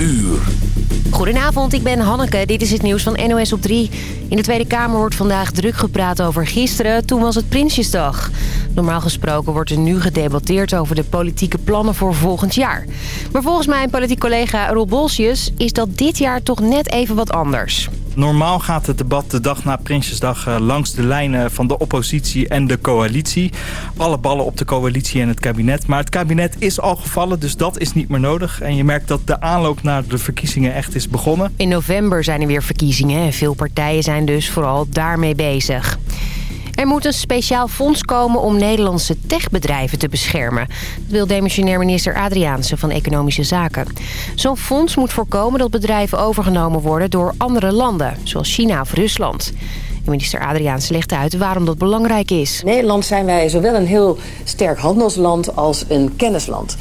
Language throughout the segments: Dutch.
Uur. Goedenavond, ik ben Hanneke. Dit is het nieuws van NOS op 3. In de Tweede Kamer wordt vandaag druk gepraat over gisteren. Toen was het Prinsjesdag. Normaal gesproken wordt er nu gedebatteerd over de politieke plannen voor volgend jaar. Maar volgens mijn politiek collega Roel Bolsius is dat dit jaar toch net even wat anders. Normaal gaat het debat de dag na Prinsjesdag eh, langs de lijnen van de oppositie en de coalitie. Alle ballen op de coalitie en het kabinet. Maar het kabinet is al gevallen, dus dat is niet meer nodig. En je merkt dat de aanloop naar de verkiezingen echt is begonnen. In november zijn er weer verkiezingen en veel partijen zijn dus vooral daarmee bezig. Er moet een speciaal fonds komen om Nederlandse techbedrijven te beschermen. Dat wil demissionair minister Adriaanse van Economische Zaken. Zo'n fonds moet voorkomen dat bedrijven overgenomen worden door andere landen, zoals China of Rusland. Minister Adriaans legt uit waarom dat belangrijk is. In Nederland zijn wij zowel een heel sterk handelsland als een kennisland.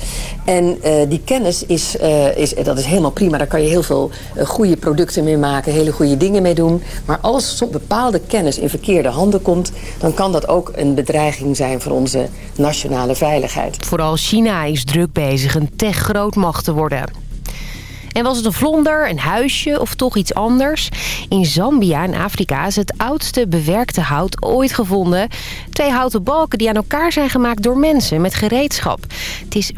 En eh, die kennis is, eh, is, dat is helemaal prima. Daar kan je heel veel eh, goede producten mee maken, hele goede dingen mee doen. Maar als bepaalde kennis in verkeerde handen komt... dan kan dat ook een bedreiging zijn voor onze nationale veiligheid. Vooral China is druk bezig een tech-grootmacht te worden. En was het een vlonder, een huisje of toch iets anders? In Zambia in Afrika is het oudste bewerkte hout ooit gevonden. Twee houten balken die aan elkaar zijn gemaakt door mensen met gereedschap. Het is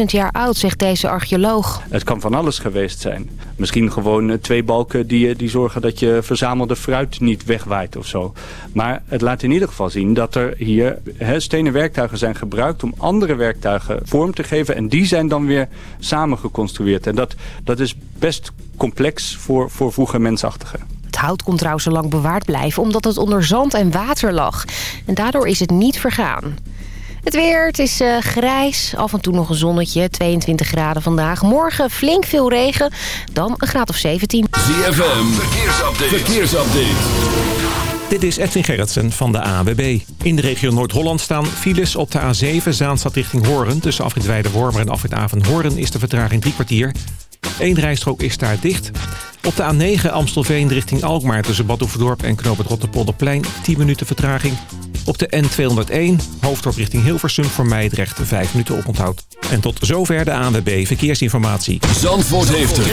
500.000 jaar oud, zegt deze archeoloog. Het kan van alles geweest zijn. Misschien gewoon eh, twee balken die, eh, die zorgen dat je verzamelde fruit niet wegwaait of zo. Maar het laat in ieder geval zien dat er hier he, stenen werktuigen zijn gebruikt om andere werktuigen vorm te geven. En die zijn dan weer samengeconstrueerd En dat, dat is best complex voor, voor vroege mensachtigen. Het hout kon trouwens zo lang bewaard blijven omdat het onder zand en water lag. En daardoor is het niet vergaan. Het weer, het is uh, grijs, af en toe nog een zonnetje, 22 graden vandaag. Morgen flink veel regen, dan een graad of 17. ZFM, verkeersupdate. verkeersupdate. Dit is Edwin Gerritsen van de AWB. In de regio Noord-Holland staan files op de A7 Zaanstad richting Hoorn. Tussen afrit Wormer en afrit Avenhoorn is de vertraging drie kwartier. Eén rijstrook is daar dicht. Op de A9 Amstelveen richting Alkmaar tussen Badhoevedorp en Knoop het Rotterpolderplein 10 minuten vertraging. Op de N201, hoofdorp richting Hilversum voor mij Meidrecht, 5 minuten oponthoud. En tot zover de ANWB Verkeersinformatie. Zandvoort heeft het.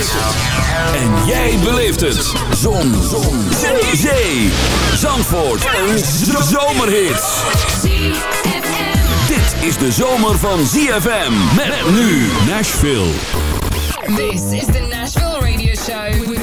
En jij beleeft het. Zon. Zon. Zee. Zee. Zandvoort. Een zomerhit. Dit is de zomer van ZFM. Met nu Nashville. This is the Nashville Radio Show.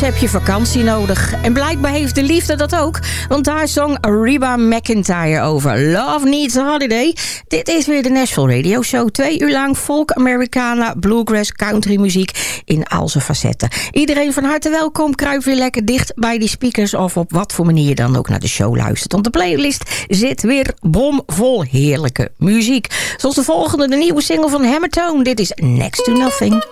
heb je vakantie nodig. En blijkbaar heeft de liefde dat ook. Want daar zong Reba McIntyre over. Love Needs a Holiday. Dit is weer de Nashville Radio Show. Twee uur lang folk, Americana, bluegrass, country muziek in al zijn facetten. Iedereen van harte welkom. Kruip weer lekker dicht bij die speakers. Of op wat voor manier je dan ook naar de show luistert. Want de playlist zit weer bomvol heerlijke muziek. Zoals de volgende, de nieuwe single van Hammertone. Dit is Next to Nothing.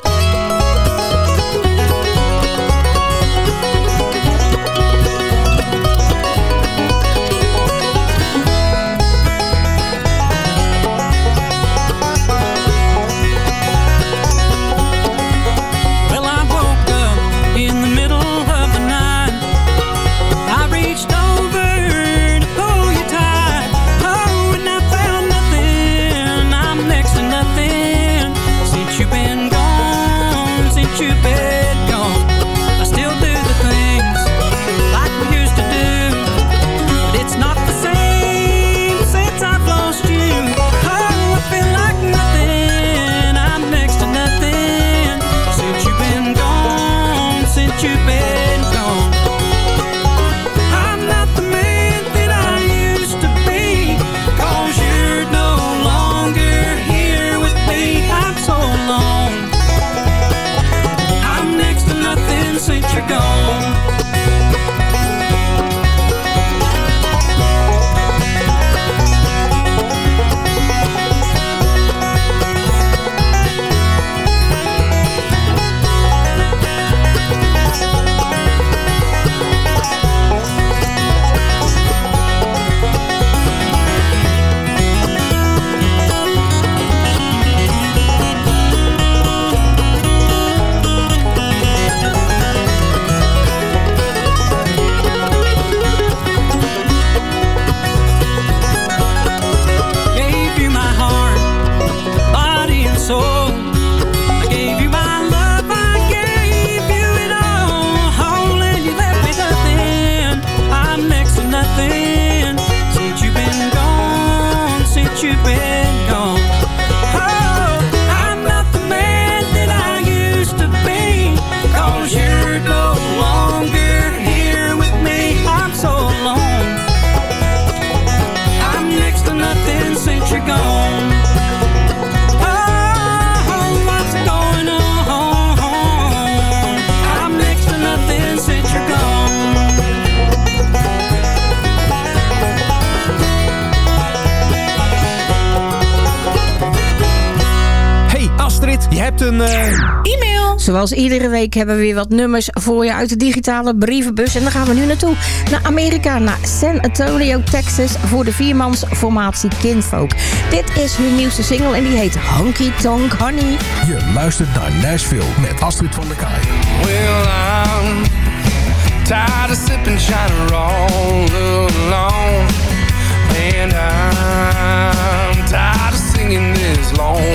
zoals iedere week hebben we weer wat nummers voor je uit de digitale brievenbus. En dan gaan we nu naartoe. Naar Amerika, naar San Antonio, Texas. Voor de viermansformatie Kinfolk. Dit is hun nieuwste single en die heet Honky Tonk Honey. Je luistert naar Nashville met Astrid van der Kaai. Well, I'm tired of sipping China all alone. And I'm tired of singing this long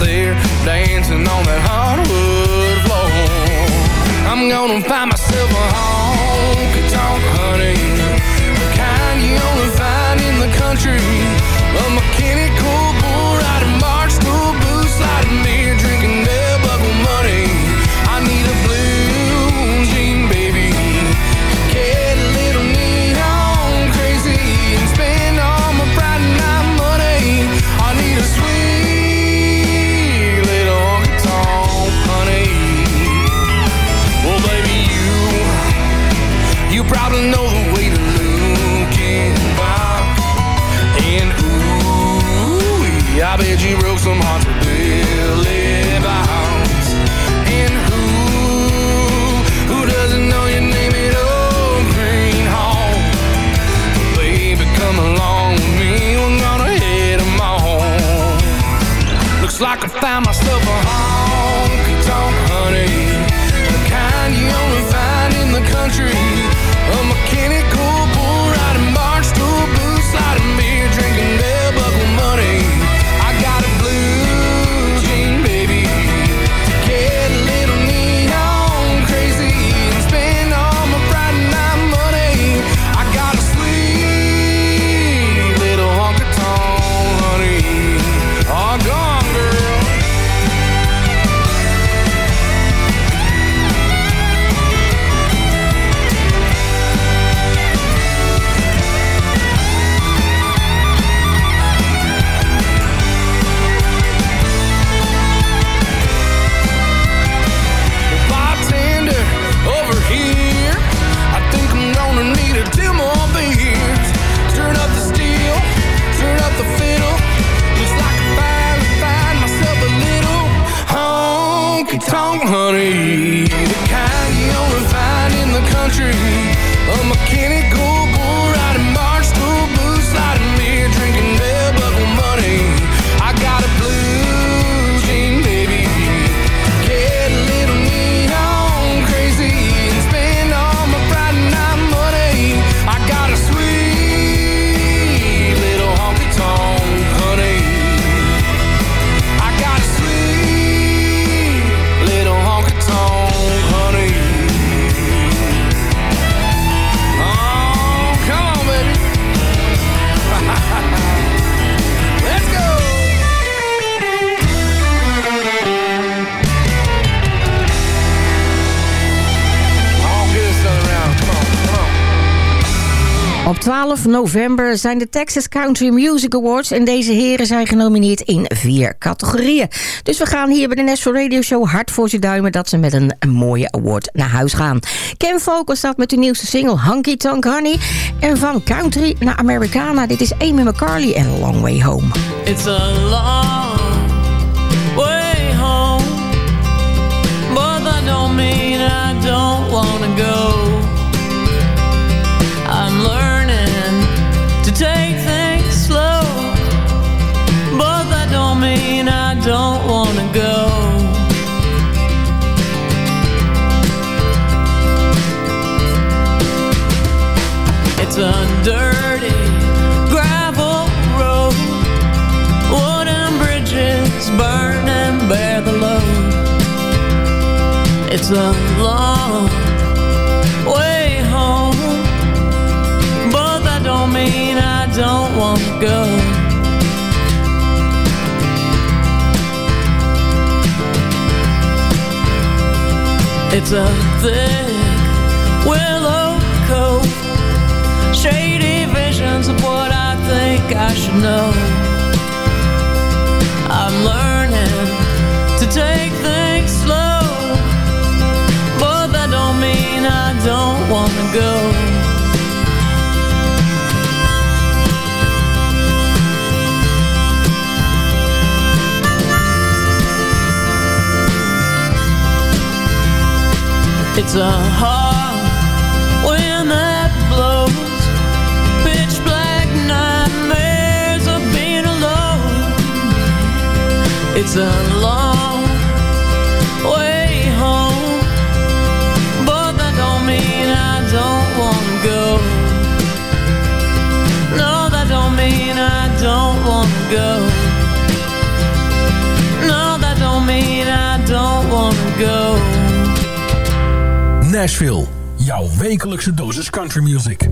there dancing on that hardwood floor. I'm gonna find myself a honky tonk honey, the kind you only find in the country, a mechanical. she broke some hearts with Billy Bounds. And who, who doesn't know your name at Old Green Hall? baby, come along with me, we're gonna head them all. Looks like I found myself november zijn de Texas Country Music Awards. En deze heren zijn genomineerd in vier categorieën. Dus we gaan hier bij de National Radio Show hard voor ze duimen... dat ze met een, mooie award naar huis gaan. Ken Focus staat met de nieuwste single Hunky Tonk Honey. En van country naar Americana. Dit is Amy McCarley en Long Way Home. It's a long It's a dirty gravel road Wooden bridges burn and bear the load It's a long way home But that don't mean I don't want to go It's a thick willow shady visions of what I think I should know. I'm learning to take things slow, but that don't mean I don't wanna go. It's a hard It's a long way home But that don't mean I don't wanna go No, that don't mean I don't wanna go No, that don't mean I don't wanna go Nashville, jouw wekelijkse dosis country music.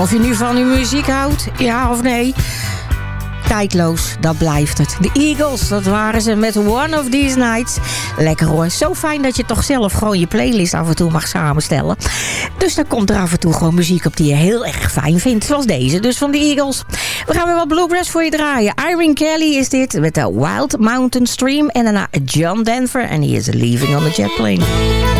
Of je nu van die muziek houdt, ja of nee. Tijdloos, dat blijft het. De Eagles, dat waren ze met One of These Nights. Lekker hoor. Zo fijn dat je toch zelf gewoon je playlist af en toe mag samenstellen. Dus dan komt er af en toe gewoon muziek op die je heel erg fijn vindt. Zoals deze, dus van de Eagles. We gaan weer wat bluegrass voor je draaien. Irene Kelly is dit met de Wild Mountain Stream. En daarna John Denver. En hier is Leaving on the Jet Plane.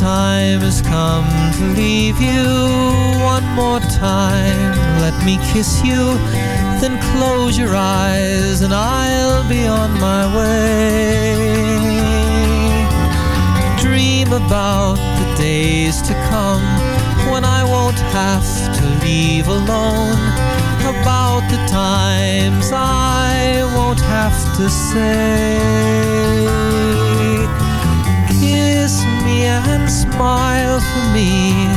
time has come to leave you One more time, let me kiss you Then close your eyes and I'll be on my way Dream about the days to come When I won't have to leave alone About the times I won't have to say Kiss me and smile for me.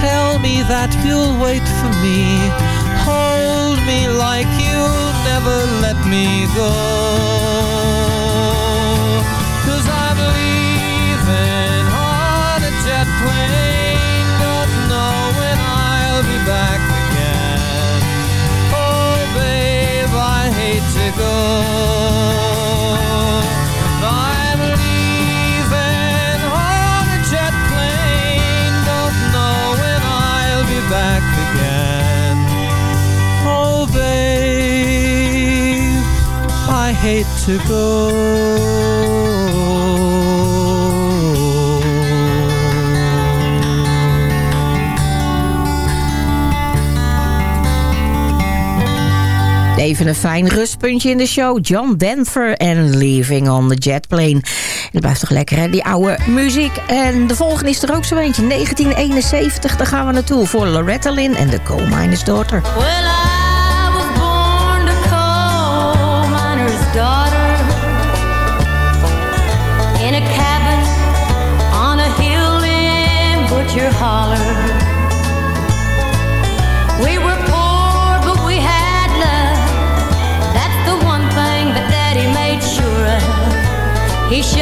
Tell me that you'll wait for me. Hold me like you'll never let me go. Cause I'm leaving on a jet plane. not know I'll be back again. Oh, babe, I hate to go. hate to go Even een fijn rustpuntje in de show. John Denver en Leaving on the Jet Plane. Dat blijft toch lekker, hè? Die oude muziek. En de volgende is er ook zo eentje. 1971, daar gaan we naartoe. Voor Loretta Lynn en de Coal miners Daughter. Well, He should.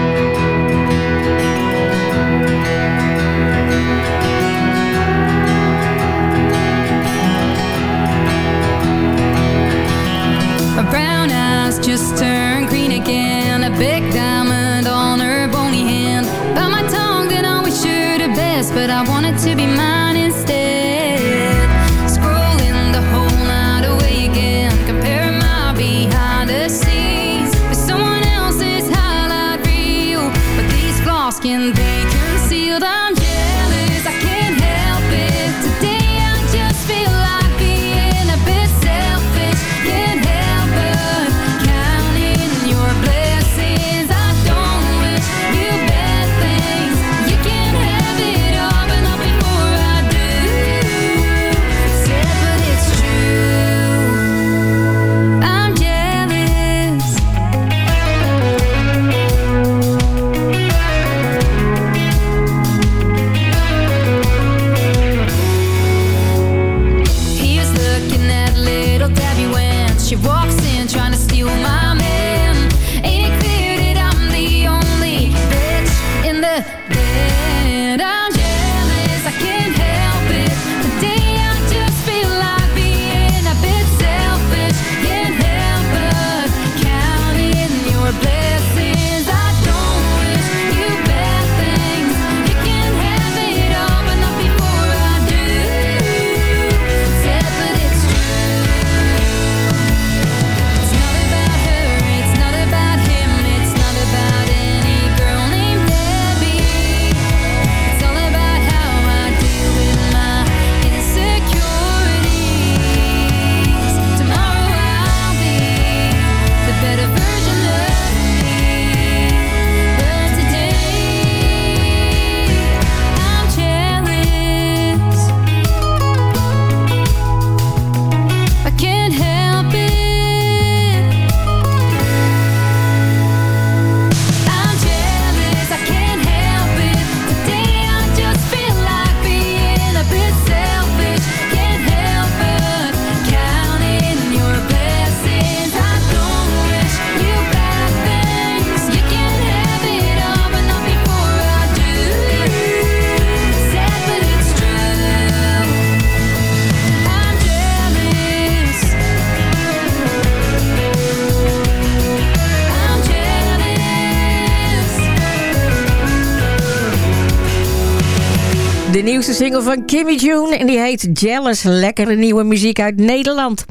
nieuwste single van Kimmy June. En die heet Jealous. Lekkere nieuwe muziek uit Nederland.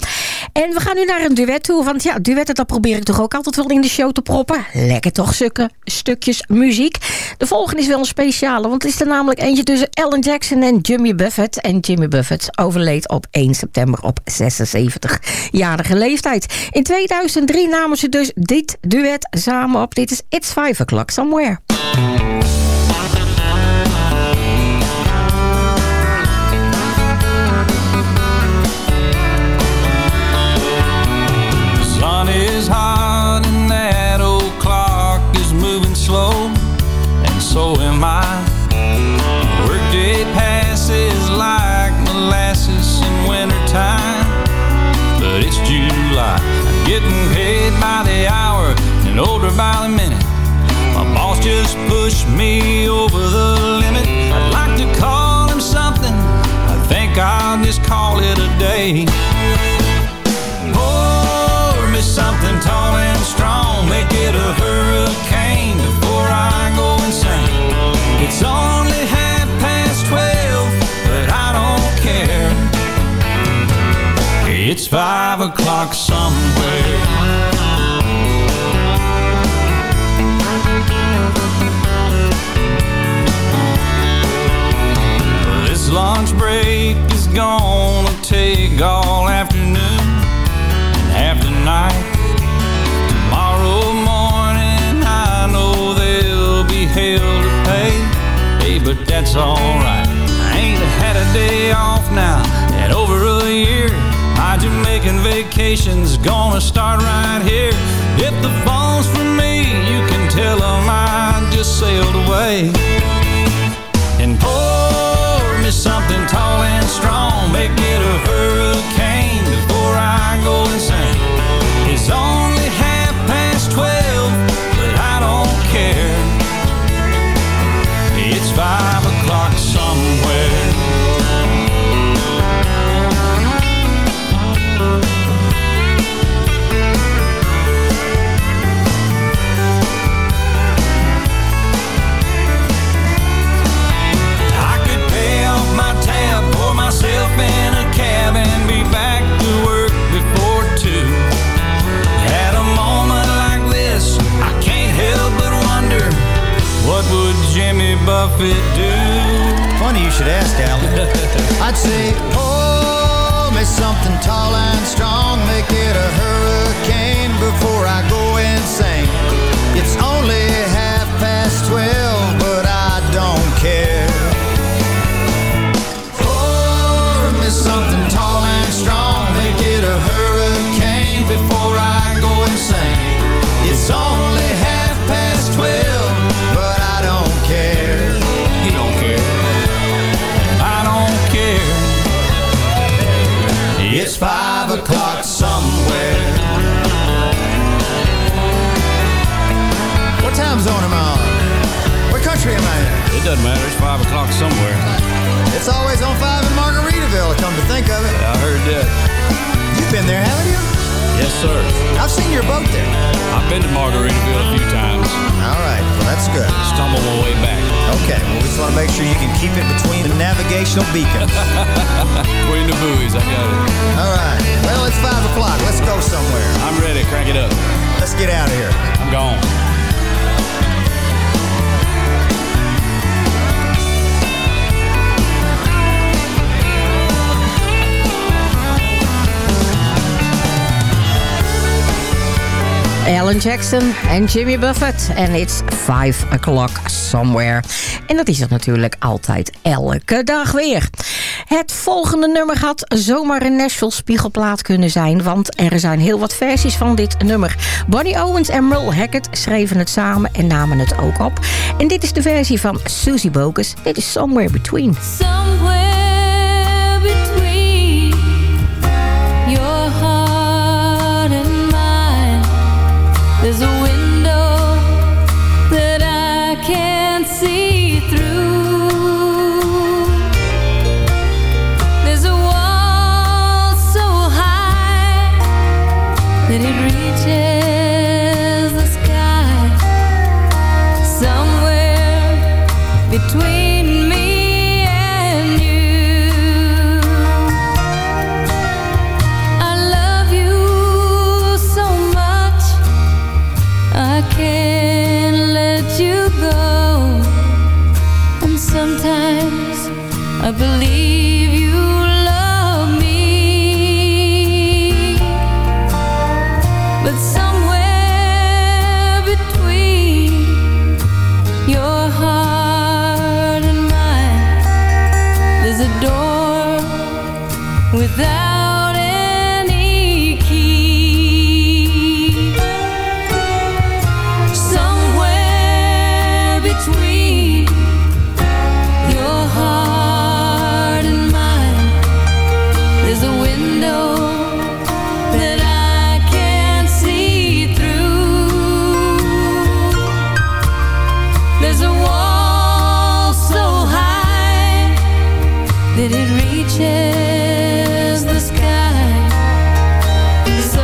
En we gaan nu naar een duet toe. Want ja, duetten, dat probeer ik toch ook altijd wel in de show te proppen. Lekker toch, stukken, stukjes muziek. De volgende is wel een speciale. Want het is er namelijk eentje tussen Elton Jackson en Jimmy Buffett. En Jimmy Buffett overleed op 1 september op 76-jarige leeftijd. In 2003 namen ze dus dit duet samen op. Dit is It's 5 O'Clock Somewhere. Jimmy Buffett. En it's 5 o'clock somewhere. En dat is het natuurlijk altijd elke dag weer. Het volgende nummer had zomaar een Nashville spiegelplaat kunnen zijn... want er zijn heel wat versies van dit nummer. Bonnie Owens en Merle Hackett schreven het samen en namen het ook op. En dit is de versie van Susie Bokus. Dit is Somewhere Between. Somewhere So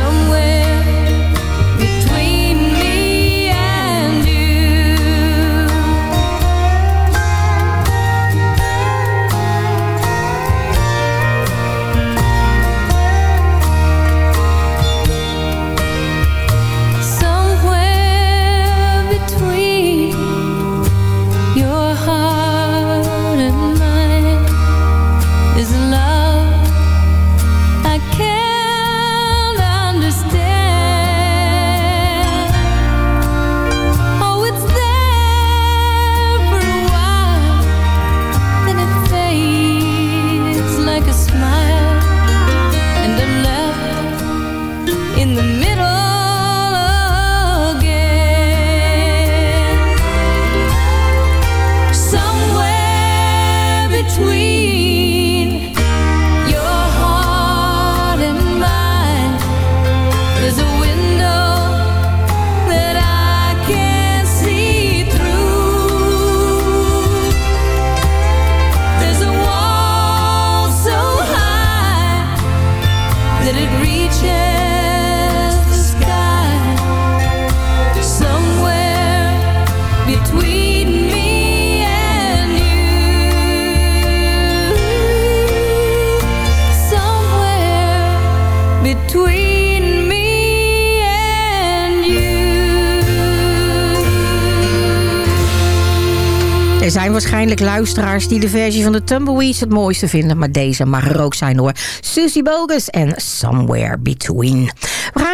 luisteraars die de versie van de Tumbleweeds het mooiste vinden. Maar deze mag er ook zijn hoor. Susie Bogus en Somewhere Between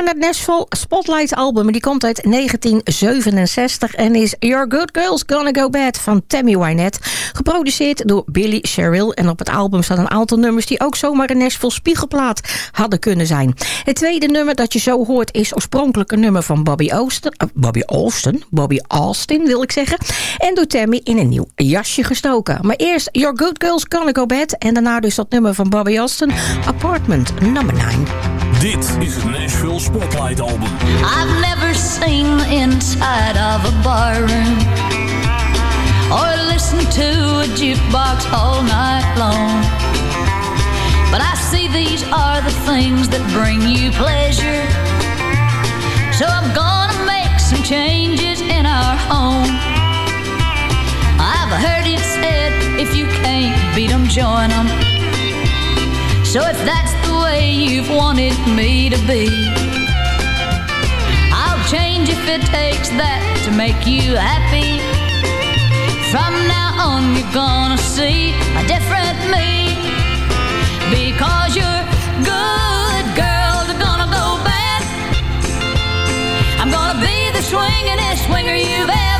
naar het Nashville Spotlight album. Die komt uit 1967 en is Your Good Girls Gonna Go Bad van Tammy Wynette. Geproduceerd door Billy Sherrill. En op het album staan een aantal nummers die ook zomaar een Nashville spiegelplaat hadden kunnen zijn. Het tweede nummer dat je zo hoort is oorspronkelijk een nummer van Bobby Austin. Eh, Bobby Austin? Bobby Austin wil ik zeggen. En door Tammy in een nieuw jasje gestoken. Maar eerst Your Good Girls Gonna Go Bad. En daarna dus dat nummer van Bobby Austin. Apartment Number 9. Dit is het Nashville Spotlight album. I've never seen the inside of a bar room or listened to a jukebox all night long. But I see these are the things that bring you pleasure. So I'm gonna make some changes in our home. I've heard it said if you can't beat them, join them. So if that's the way you've wanted me to be change if it takes that to make you happy. From now on, you're gonna see a different me. Because your good girls are gonna go bad. I'm gonna be the swingingest swinger you've ever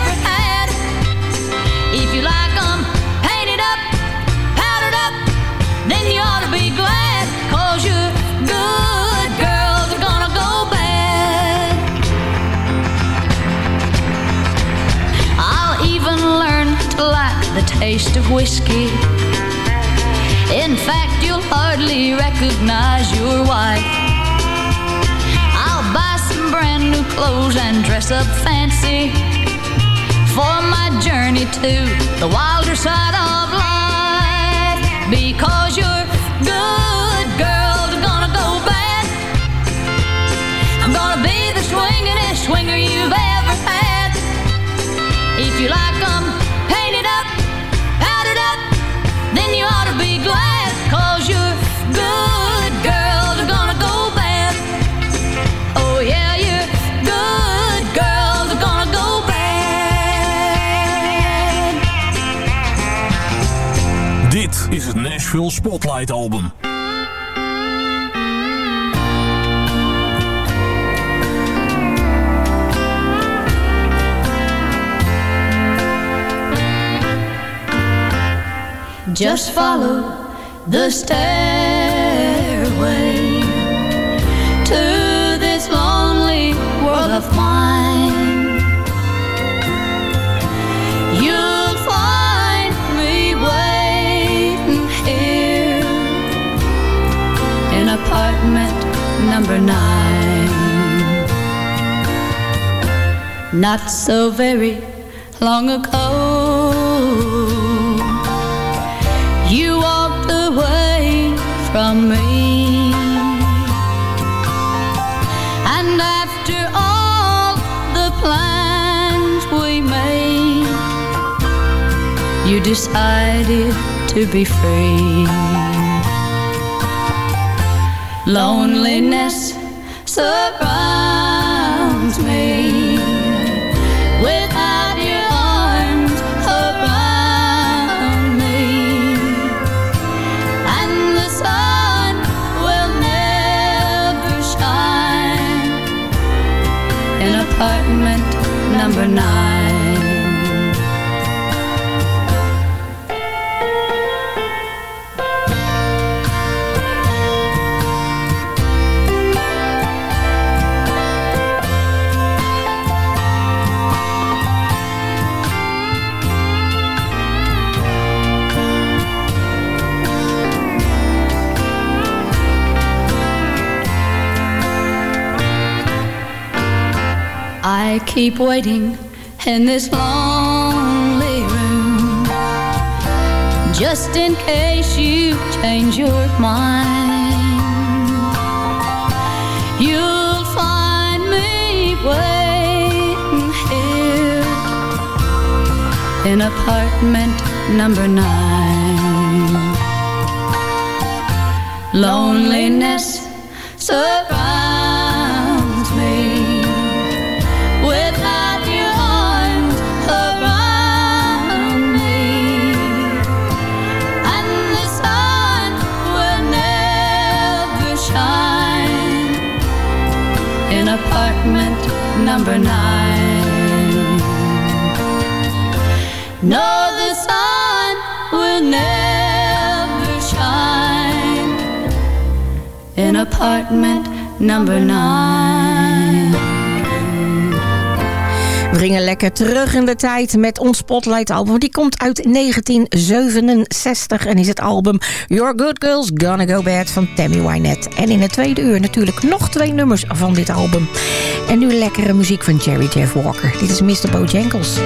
the taste of whiskey. In fact, you'll hardly recognize your wife. I'll buy some brand new clothes and dress up fancy for my journey to the wilder side of life. Because you're good, girl's gonna go bad. I'm gonna be the swingin'est swinger you've ever had. If you like, i Nashville Spotlight album. Just follow the stairway to number nine. Not so very long ago, you walked away from me. And after all the plans we made, you decided to be free. Loneliness surrounds me Without your arms around me And the sun will never shine In apartment number nine keep waiting in this lonely room just in case you change your mind you'll find me waiting here in apartment number nine loneliness apartment number nine. No, the sun will never shine in apartment number nine. We lekker terug in de tijd met ons Spotlight album. Die komt uit 1967 en is het album Your Good Girls Gonna Go Bad van Tammy Wynette. En in het tweede uur natuurlijk nog twee nummers van dit album. En nu lekkere muziek van Jerry Jeff Walker. Dit is Mr. Bojangles.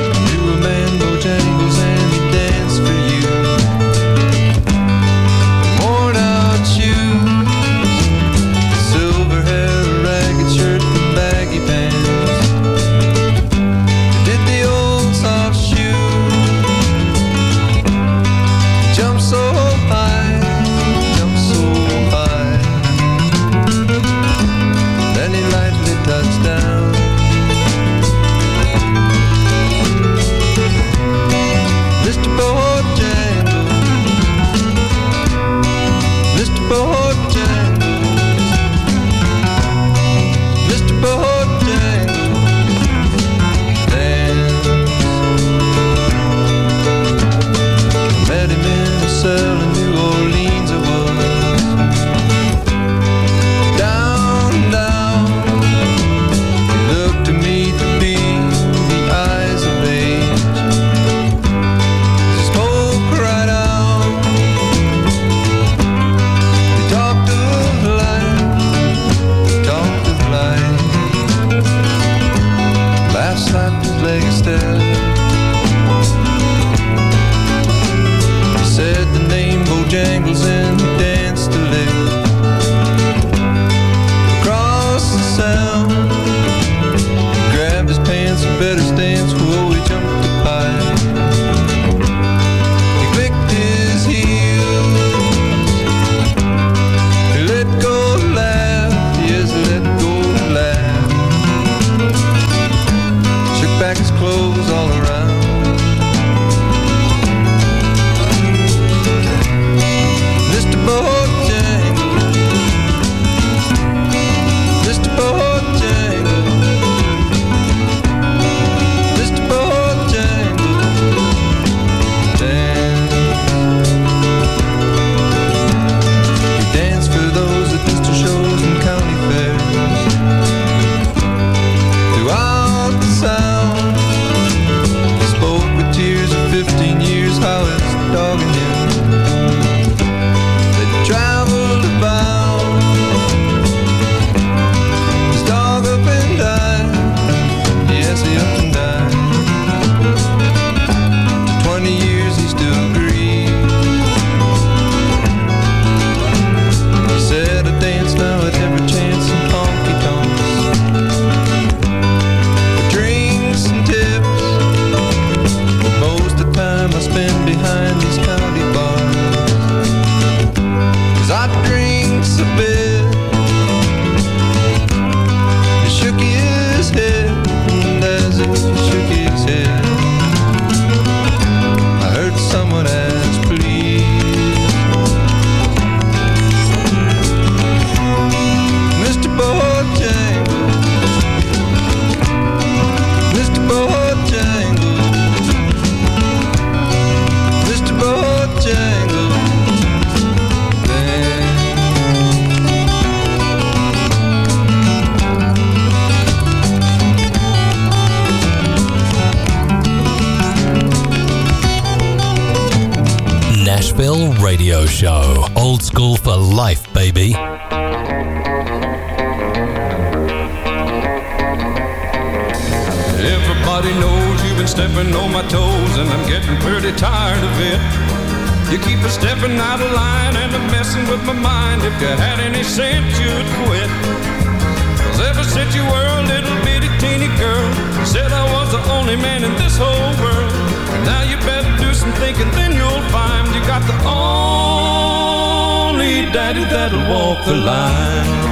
got the only daddy that'll walk the line.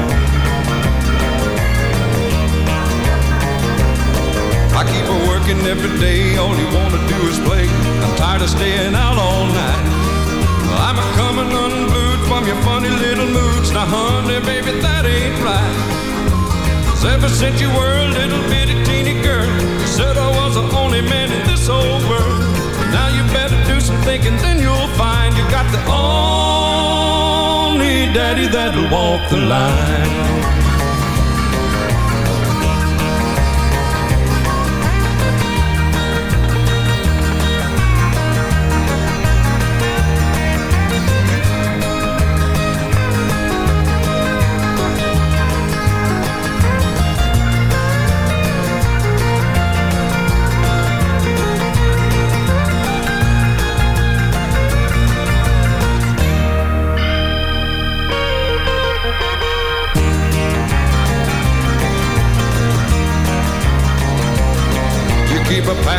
I keep a working every day, all you wanna do is play. I'm tired of staying out all night. I'm a coming unglued from your funny little moods. Now, honey, baby, that ain't right. Cause ever since you were a little bitty teeny girl, you said I was the only man in this whole world. Now you better do some thinking, then you'll find you got the only daddy that'll walk the line.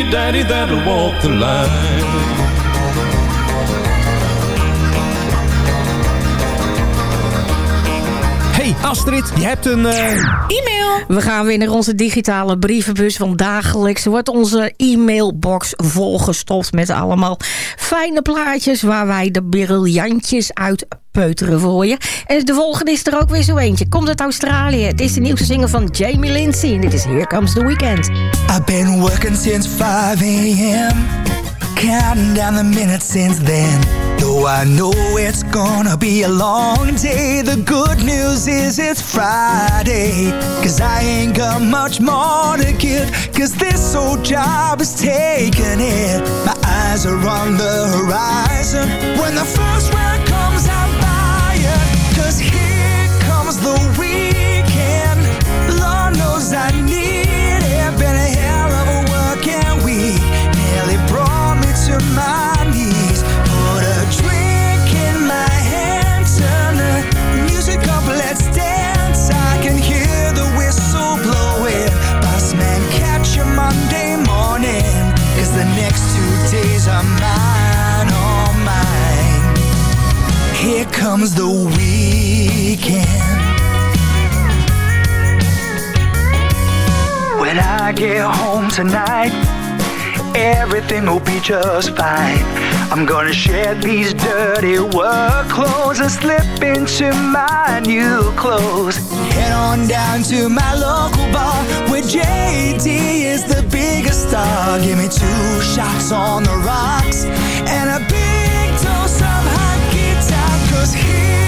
Hey daddy, walk the line. Astrid, je hebt een... Eh, E-mail. We gaan weer naar onze digitale brievenbus. Want dagelijks wordt onze e-mailbox volgestopt met allemaal fijne plaatjes... waar wij de briljantjes uit peuteren voor je. En de volgende is er ook weer zo eentje. Komt uit Australië. Dit is de nieuwste single van Jamie Lindsay. En dit is Here the Weekend. I've been working since 5 a.m. Counting down the minutes since then. Though I know it's gonna be a long day The good news is it's Friday Cause I ain't got much more to give Cause this old job is taking it My eyes are on the horizon When the first round comes the weekend When I get home tonight Everything will be just fine I'm gonna shed these dirty work clothes And slip into my new clothes Head on down to my local bar Where JD is the biggest star Give me two shots on the rocks And a big was here